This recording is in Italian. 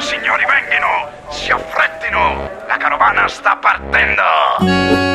signori, venghino! Si affrettino! La carovana sta partendo!